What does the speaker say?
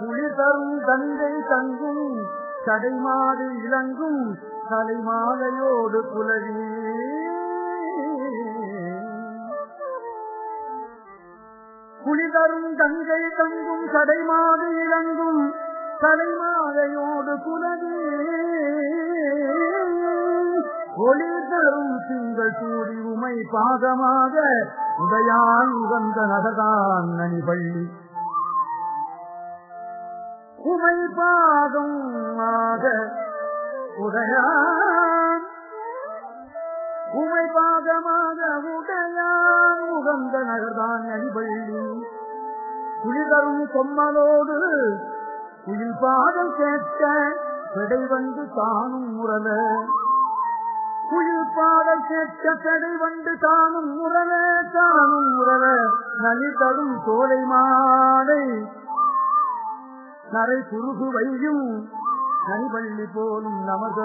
குளிர் தரும் தங்கை தங்கும் கடைமாடு இளங்கும் கலைமாலையோடு புலவி குளிதரும் தங்கை தங்கும் கடைமாடு இளங்கும் கலைமாலையோடு புலவி ஒளி தரும் திங்கள் சூடி உமை பாதமாக உடையான் உகந்த நகதான் நனிபள்ளி. உமை பாதம் ஆக உடையான். உமை பாதமாக உடையான். உகந்த நகர்தான் அடிபள்ளி. குளிதரும் கொம்மலோடு குயில் பாதம் கேட்க பெடை வந்து தானும் முரல குயில் பாடல் கேட்க பெடை வந்து தானும் முரல தானும் முரல நலி தரும் சோலை நரை குறுகு வையும் நனிபள்ளி போலும் நமக.